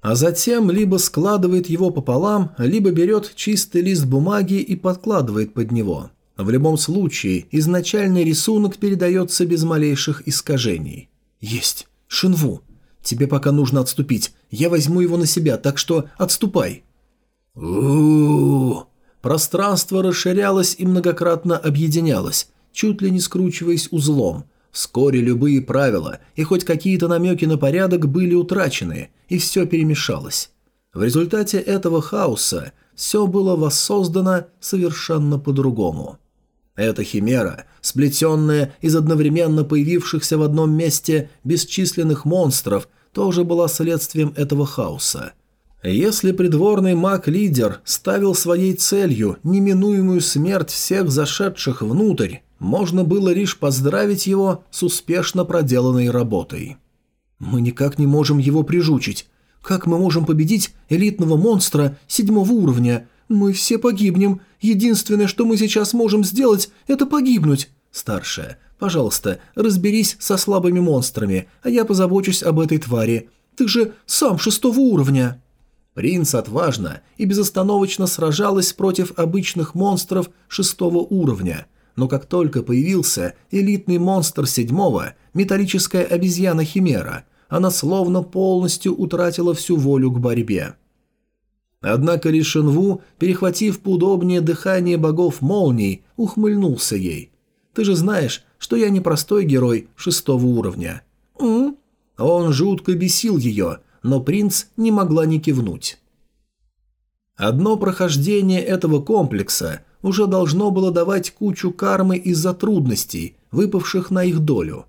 [SPEAKER 1] а затем либо складывает его пополам, либо берет чистый лист бумаги и подкладывает под него. В любом случае, изначальный рисунок передается без малейших искажений. «Есть! Шинву! Тебе пока нужно отступить. Я возьму его на себя, так что отступай!» у Пространство расширялось и многократно объединялось, чуть ли не скручиваясь узлом. Вскоре любые правила и хоть какие-то намеки на порядок были утрачены, и все перемешалось. В результате этого хаоса все было воссоздано совершенно по-другому. Эта химера, сплетенная из одновременно появившихся в одном месте бесчисленных монстров, тоже была следствием этого хаоса – если придворный маг-лидер ставил своей целью неминуемую смерть всех зашедших внутрь, можно было лишь поздравить его с успешно проделанной работой. «Мы никак не можем его прижучить. Как мы можем победить элитного монстра седьмого уровня? Мы все погибнем. Единственное, что мы сейчас можем сделать, это погибнуть». «Старшая, пожалуйста, разберись со слабыми монстрами, а я позабочусь об этой твари. Ты же сам шестого уровня». Принц отважно и безостановочно сражалась против обычных монстров шестого уровня, но как только появился элитный монстр седьмого, металлическая обезьяна-химера, она словно полностью утратила всю волю к борьбе. Однако Ришенву, перехватив поудобнее дыхание богов молний, ухмыльнулся ей. «Ты же знаешь, что я не простой герой шестого уровня». «М?», Он жутко бесил ее, но принц не могла не кивнуть. Одно прохождение этого комплекса уже должно было давать кучу кармы из-за трудностей, выпавших на их долю.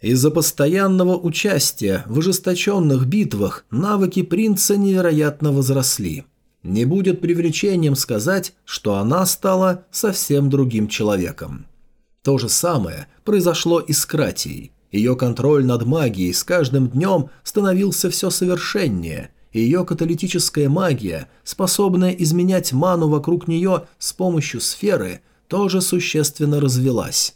[SPEAKER 1] Из-за постоянного участия в ожесточенных битвах навыки принца невероятно возросли. Не будет привлечением сказать, что она стала совсем другим человеком. То же самое произошло и с Кратией. Ее контроль над магией с каждым днем становился все совершеннее. Ее каталитическая магия, способная изменять ману вокруг нее с помощью сферы, тоже существенно развелась.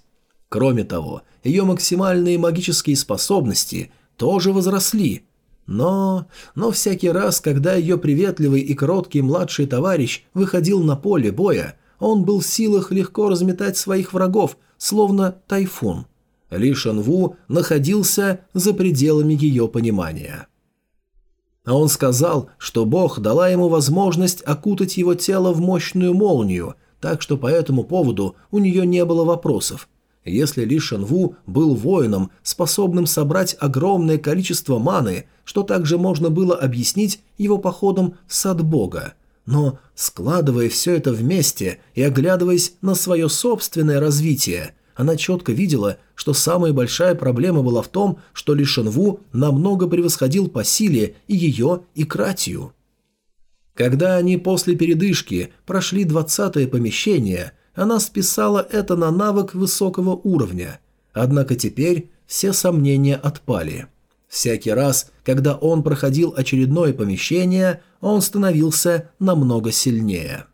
[SPEAKER 1] Кроме того, ее максимальные магические способности тоже возросли. Но... но всякий раз, когда ее приветливый и кроткий младший товарищ выходил на поле боя, он был в силах легко разметать своих врагов, словно тайфун – ли Шанву находился за пределами ее понимания. А он сказал, что Бог дала ему возможность окутать его тело в мощную молнию, так что по этому поводу у нее не было вопросов. Если Ли Шанву был воином, способным собрать огромное количество маны, что также можно было объяснить его походом в сад Бога. Но, складывая все это вместе и оглядываясь на свое собственное развитие, она четко видела, что самая большая проблема была в том, что Ли Шенву намного превосходил по силе и ее, и Кратию. Когда они после передышки прошли двадцатое помещение, она списала это на навык высокого уровня. Однако теперь все сомнения отпали. Всякий раз, когда он проходил очередное помещение, он становился намного сильнее.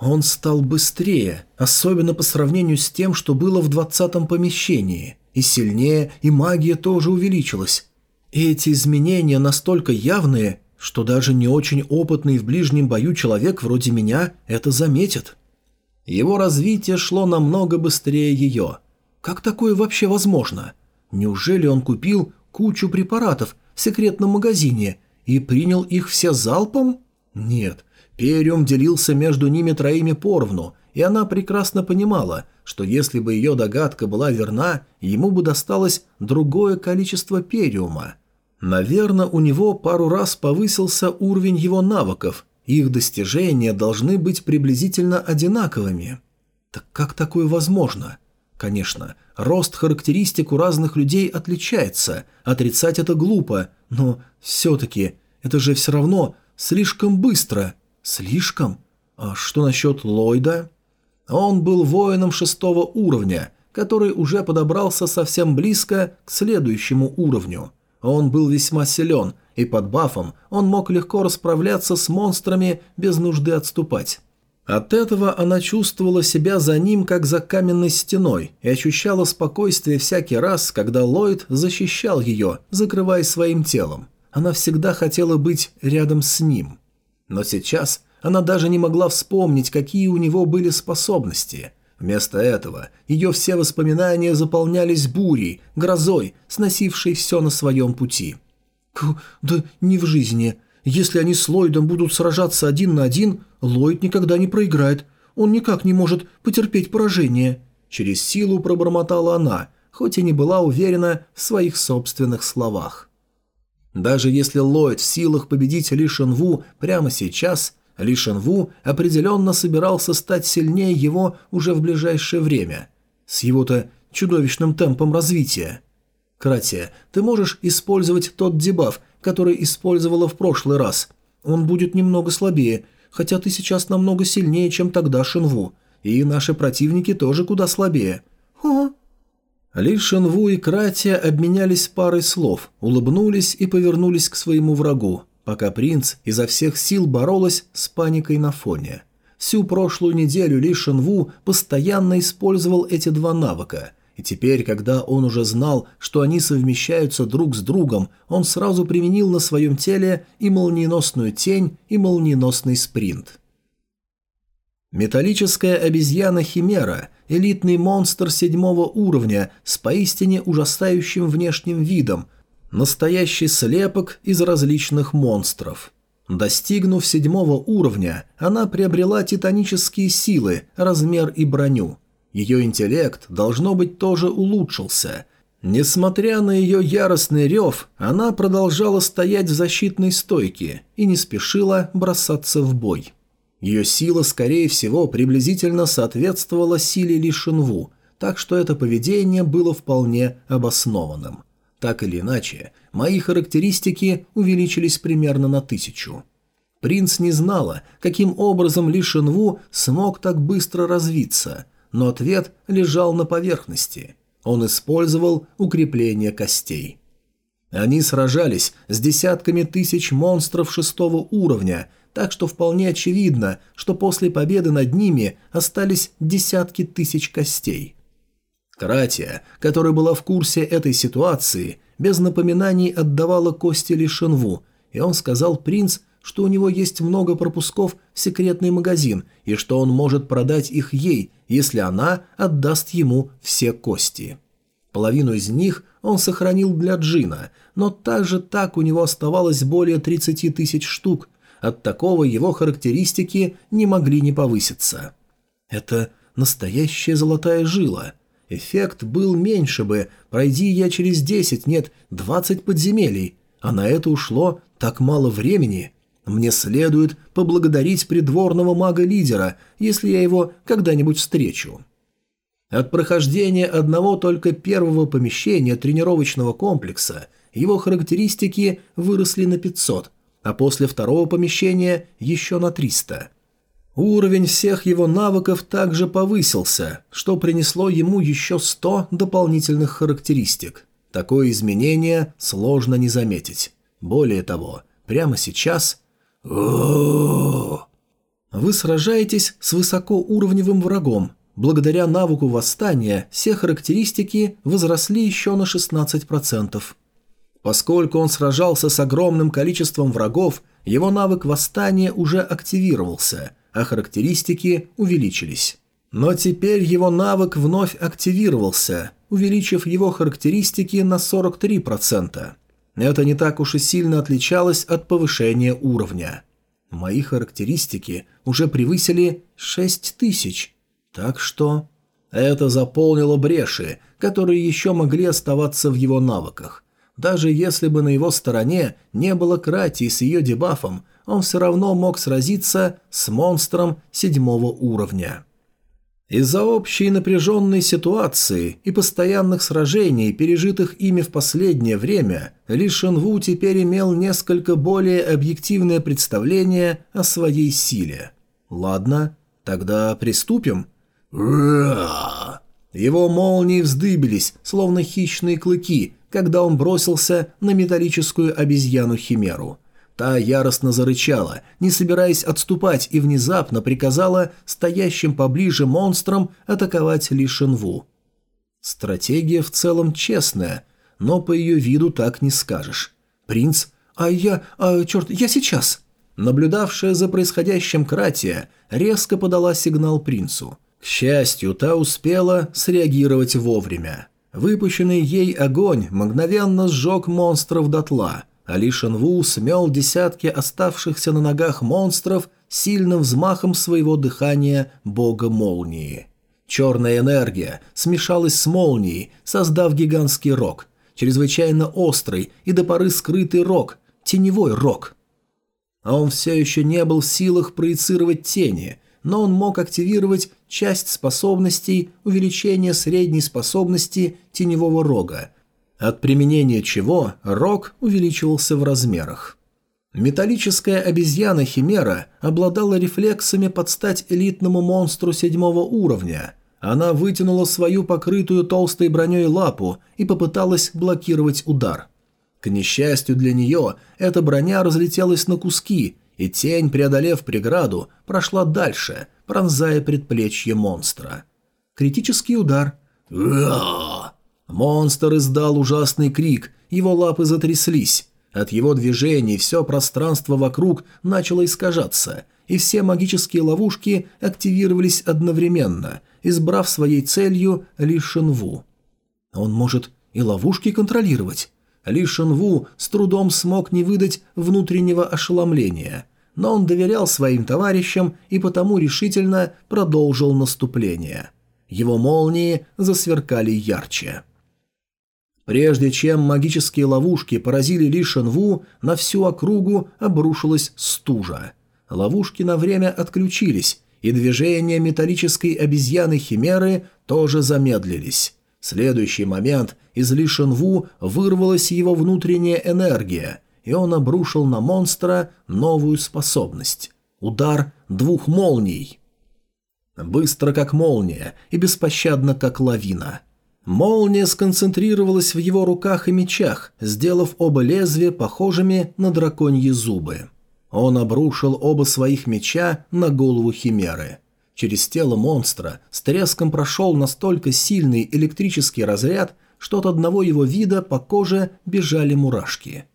[SPEAKER 1] Он стал быстрее, особенно по сравнению с тем, что было в двадцатом помещении. И сильнее, и магия тоже увеличилась. И эти изменения настолько явные, что даже не очень опытный в ближнем бою человек вроде меня это заметит. Его развитие шло намного быстрее ее. Как такое вообще возможно? Неужели он купил кучу препаратов в секретном магазине и принял их все залпом? Нет, Периум делился между ними троими поровну, и она прекрасно понимала, что если бы ее догадка была верна, ему бы досталось другое количество периума. Наверное, у него пару раз повысился уровень его навыков, их достижения должны быть приблизительно одинаковыми. Так как такое возможно? Конечно, рост характеристик у разных людей отличается, отрицать это глупо, но все-таки это же все равно слишком быстро – Слишком? А что насчет Ллойда? Он был воином шестого уровня, который уже подобрался совсем близко к следующему уровню. Он был весьма силен, и под бафом он мог легко расправляться с монстрами без нужды отступать. От этого она чувствовала себя за ним, как за каменной стеной, и ощущала спокойствие всякий раз, когда Ллойд защищал ее, закрывая своим телом. Она всегда хотела быть рядом с ним. Но сейчас она даже не могла вспомнить, какие у него были способности. Вместо этого ее все воспоминания заполнялись бурей, грозой, сносившей все на своем пути. «Да не в жизни. Если они с Ллойдом будут сражаться один на один, Ллойд никогда не проиграет. Он никак не может потерпеть поражение». Через силу пробормотала она, хоть и не была уверена в своих собственных словах. Даже если Ллойд в силах победить Ли Шенву прямо сейчас, Ли Шенву определенно собирался стать сильнее его уже в ближайшее время. С его-то чудовищным темпом развития. Кратия, ты можешь использовать тот дебаф, который использовала в прошлый раз. Он будет немного слабее, хотя ты сейчас намного сильнее, чем тогда Шенву. И наши противники тоже куда слабее. Ли Шенву и Кратия обменялись парой слов, улыбнулись и повернулись к своему врагу, пока принц изо всех сил боролась с паникой на фоне. Всю прошлую неделю Ли Шенву постоянно использовал эти два навыка, и теперь, когда он уже знал, что они совмещаются друг с другом, он сразу применил на своем теле и молниеносную тень, и молниеносный спринт. Металлическая обезьяна-химера – элитный монстр седьмого уровня с поистине ужасающим внешним видом, настоящий слепок из различных монстров. Достигнув седьмого уровня, она приобрела титанические силы, размер и броню. Ее интеллект, должно быть, тоже улучшился. Несмотря на ее яростный рев, она продолжала стоять в защитной стойке и не спешила бросаться в бой. Ее сила, скорее всего, приблизительно соответствовала силе Ли Шинву, так что это поведение было вполне обоснованным. Так или иначе, мои характеристики увеличились примерно на тысячу. Принц не знала, каким образом Ли Шинву смог так быстро развиться, но ответ лежал на поверхности. Он использовал укрепление костей. Они сражались с десятками тысяч монстров шестого уровня – так что вполне очевидно, что после победы над ними остались десятки тысяч костей. Кратия, которая была в курсе этой ситуации, без напоминаний отдавала кости Лишенву, и он сказал принц, что у него есть много пропусков в секретный магазин и что он может продать их ей, если она отдаст ему все кости. Половину из них он сохранил для Джина, но также так у него оставалось более 30 тысяч штук, от такого его характеристики не могли не повыситься. Это настоящая золотая жила. Эффект был меньше бы, пройди я через 10, нет, 20 подземелий, а на это ушло так мало времени. Мне следует поблагодарить придворного мага-лидера, если я его когда-нибудь встречу. От прохождения одного только первого помещения тренировочного комплекса его характеристики выросли на 500, а после второго помещения еще на 300. Уровень всех его навыков также повысился, что принесло ему еще 100 дополнительных характеристик. Такое изменение сложно не заметить. Более того, прямо сейчас... Вы сражаетесь с высокоуровневым врагом. Благодаря навыку восстания все характеристики возросли еще на 16%. Поскольку он сражался с огромным количеством врагов, его навык восстания уже активировался, а характеристики увеличились. Но теперь его навык вновь активировался, увеличив его характеристики на 43%. Это не так уж и сильно отличалось от повышения уровня. Мои характеристики уже превысили 6000, так что... Это заполнило бреши, которые еще могли оставаться в его навыках. Даже если бы на его стороне не было Кратии с ее дебафом, он все равно мог сразиться с монстром седьмого уровня. Из-за общей напряженной ситуации и постоянных сражений, пережитых ими в последнее время, Ли Шенву теперь имел несколько более объективное представление о своей силе. Ладно, тогда приступим. Его молнии вздыбились, словно хищные клыки, когда он бросился на металлическую обезьяну-химеру. Та яростно зарычала, не собираясь отступать, и внезапно приказала стоящим поближе монстрам атаковать Ли Шенву. Стратегия в целом честная, но по ее виду так не скажешь. «Принц, а я... А, черт, я сейчас!» Наблюдавшая за происходящим Кратия резко подала сигнал принцу. К счастью, та успела среагировать вовремя. Выпущенный ей огонь мгновенно сжег монстров дотла, а Ли Шенву смел десятки оставшихся на ногах монстров сильным взмахом своего дыхания бога молнии. Черная энергия смешалась с молнией, создав гигантский рог, чрезвычайно острый и до поры скрытый рог, теневой рог. А он все еще не был в силах проецировать тени – но он мог активировать часть способностей увеличения средней способности теневого рога, от применения чего рог увеличивался в размерах. Металлическая обезьяна-химера обладала рефлексами под стать элитному монстру седьмого уровня. Она вытянула свою покрытую толстой броней лапу и попыталась блокировать удар. К несчастью для нее, эта броня разлетелась на куски, и тень, преодолев преграду, прошла дальше, пронзая предплечье монстра. Критический удар. Монстр издал ужасный крик, его лапы затряслись. От его движений все пространство вокруг начало искажаться, и все магические ловушки активировались одновременно, избрав своей целью Ли Шенву. Он может и ловушки контролировать. Ли Шенву с трудом смог не выдать внутреннего ошеломления но он доверял своим товарищам и потому решительно продолжил наступление. Его молнии засверкали ярче. Прежде чем магические ловушки поразили Ли Шенву, на всю округу обрушилась стужа. Ловушки на время отключились, и движения металлической обезьяны-химеры тоже замедлились. Следующий момент из Ли Шенву вырвалась его внутренняя энергия – и он обрушил на монстра новую способность – удар двух молний. Быстро как молния и беспощадно как лавина. Молния сконцентрировалась в его руках и мечах, сделав оба лезвия похожими на драконьи зубы. Он обрушил оба своих меча на голову Химеры. Через тело монстра с треском прошел настолько сильный электрический разряд, что от одного его вида по коже бежали мурашки.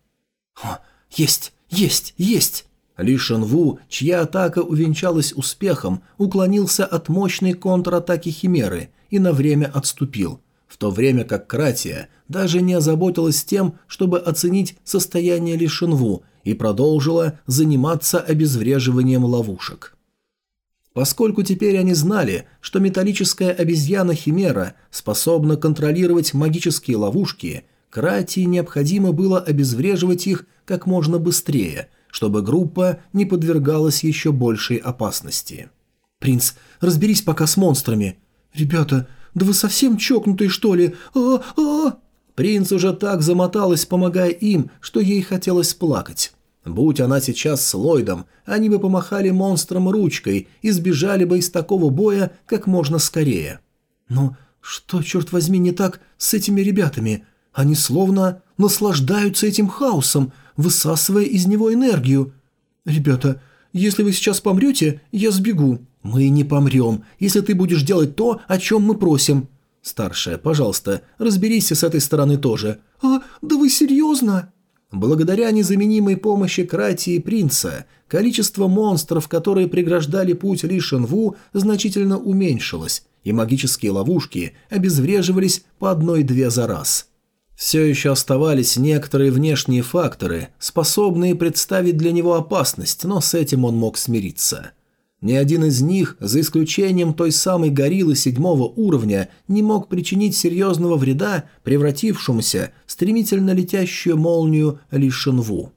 [SPEAKER 1] О, есть, есть, есть! Ли Шенву, чья атака увенчалась успехом, уклонился от мощной контратаки Химеры и на время отступил, в то время как Кратия даже не озаботилась тем, чтобы оценить состояние Ли Шенву и продолжила заниматься обезвреживанием ловушек. Поскольку теперь они знали, что металлическая обезьяна Химера способна контролировать магические ловушки – Кратии необходимо было обезвреживать их как можно быстрее, чтобы группа не подвергалась еще большей опасности. «Принц, разберись пока с монстрами». «Ребята, да вы совсем чокнутые, что ли? а а Принц уже так замоталась, помогая им, что ей хотелось плакать. Будь она сейчас с Ллойдом, они бы помахали монстрам ручкой и сбежали бы из такого боя как можно скорее. Но что, черт возьми, не так с этими ребятами? Они словно наслаждаются этим хаосом, высасывая из него энергию. Ребята,
[SPEAKER 2] Если вы сейчас помрете, я сбегу». «Мы не помрем, если ты будешь делать то, о чем мы просим». «Старшая, пожалуйста, разберись с этой стороны тоже». «А, да вы серьезно?» Благодаря незаменимой помощи Крати и Принца, количество монстров, которые преграждали путь Ли Шенву, значительно уменьшилось, и магические ловушки обезвреживались по одной-две за раз. Все еще оставались некоторые внешние факторы, способные представить для него опасность, но с этим он мог смириться. Ни один из них, за исключением той самой гориллы седьмого уровня, не мог причинить серьезного вреда превратившемуся в стремительно летящую молнию Ли Шинву.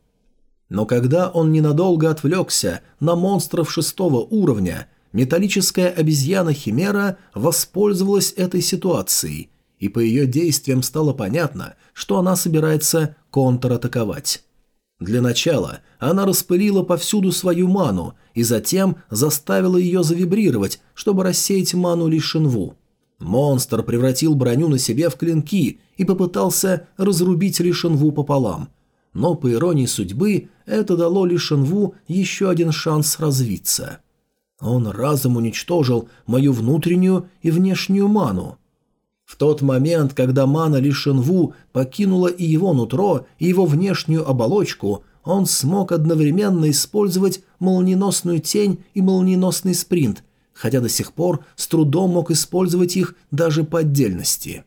[SPEAKER 2] Но когда он ненадолго отвлекся на монстров шестого уровня, металлическая обезьяна-химера воспользовалась этой ситуацией, и по ее действиям стало понятно, что она собирается контратаковать. Для начала она распылила повсюду свою ману и затем заставила ее завибрировать, чтобы рассеять ману Лишинву. Монстр превратил броню на себе в клинки и попытался разрубить Лишинву пополам. Но, по иронии судьбы, это дало Лишинву еще один шанс развиться. Он разом уничтожил мою внутреннюю и внешнюю ману. В тот момент, когда мана Ли Шенву покинула и его нутро, и его внешнюю оболочку, он смог одновременно использовать молниеносную тень и молниеносный спринт, хотя до сих пор с трудом мог использовать их даже по отдельности.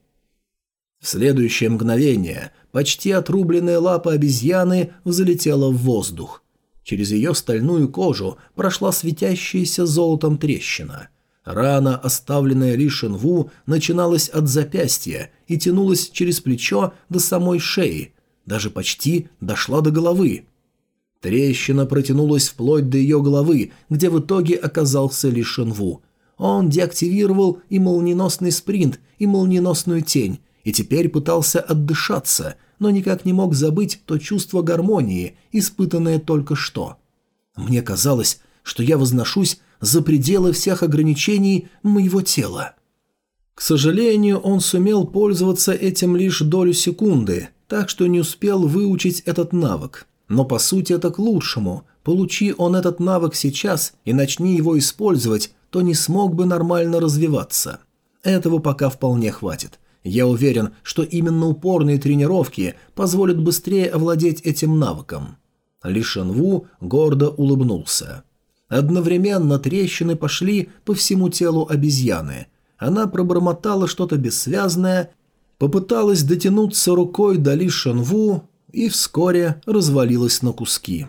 [SPEAKER 2] В следующее мгновение почти отрубленная лапа обезьяны взлетела в воздух. Через ее стальную кожу прошла светящаяся золотом трещина – Рана, оставленная Ли Шенву, начиналась от запястья и тянулась через плечо до самой шеи, даже почти дошла до головы. Трещина протянулась вплоть до ее головы, где в итоге оказался Ли Шенву. Он деактивировал и молниеносный спринт, и молниеносную тень, и теперь пытался отдышаться, но никак не мог забыть то чувство гармонии, испытанное только что. Мне казалось, что я возношусь за пределы всех ограничений моего тела. К сожалению, он сумел пользоваться этим лишь долю секунды, так что не успел выучить этот навык. Но по сути это к лучшему. Получи он этот навык сейчас и начни его использовать, то не смог бы нормально развиваться. Этого пока вполне хватит. Я уверен, что именно упорные тренировки позволят быстрее овладеть этим навыком. Ли Шенву гордо улыбнулся. Одновременно трещины пошли по всему телу обезьяны. Она пробормотала что-то бессвязное, попыталась дотянуться рукой до Ли Шанву и вскоре развалилась на куски.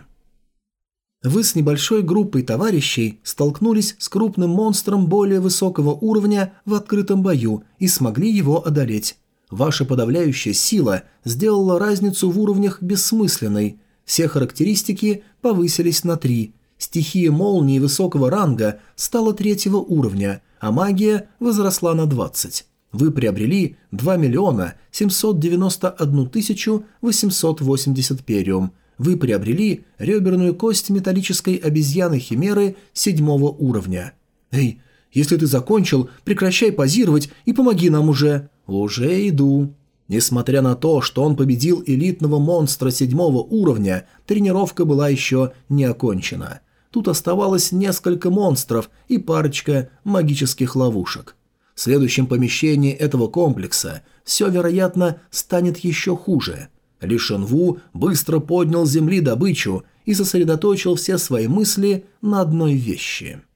[SPEAKER 2] Вы с небольшой группой товарищей столкнулись с крупным монстром более высокого уровня в открытом бою и смогли его одолеть. Ваша подавляющая сила сделала разницу в уровнях бессмысленной. Все характеристики повысились на 3, Стихия молнии высокого ранга стала третьего уровня, а магия возросла на 20. Вы приобрели 2 миллиона 791 тысячу 880 периум. Вы приобрели реберную кость металлической обезьяны-химеры седьмого уровня. Эй, если ты закончил, прекращай позировать и помоги нам уже. Уже иду. Несмотря на то, что он победил элитного монстра седьмого уровня, тренировка была еще не окончена. Тут оставалось несколько монстров и парочка магических ловушек. В следующем помещении этого комплекса все, вероятно, станет еще хуже. Ли Шенву быстро поднял земли добычу и сосредоточил все свои мысли на одной вещи –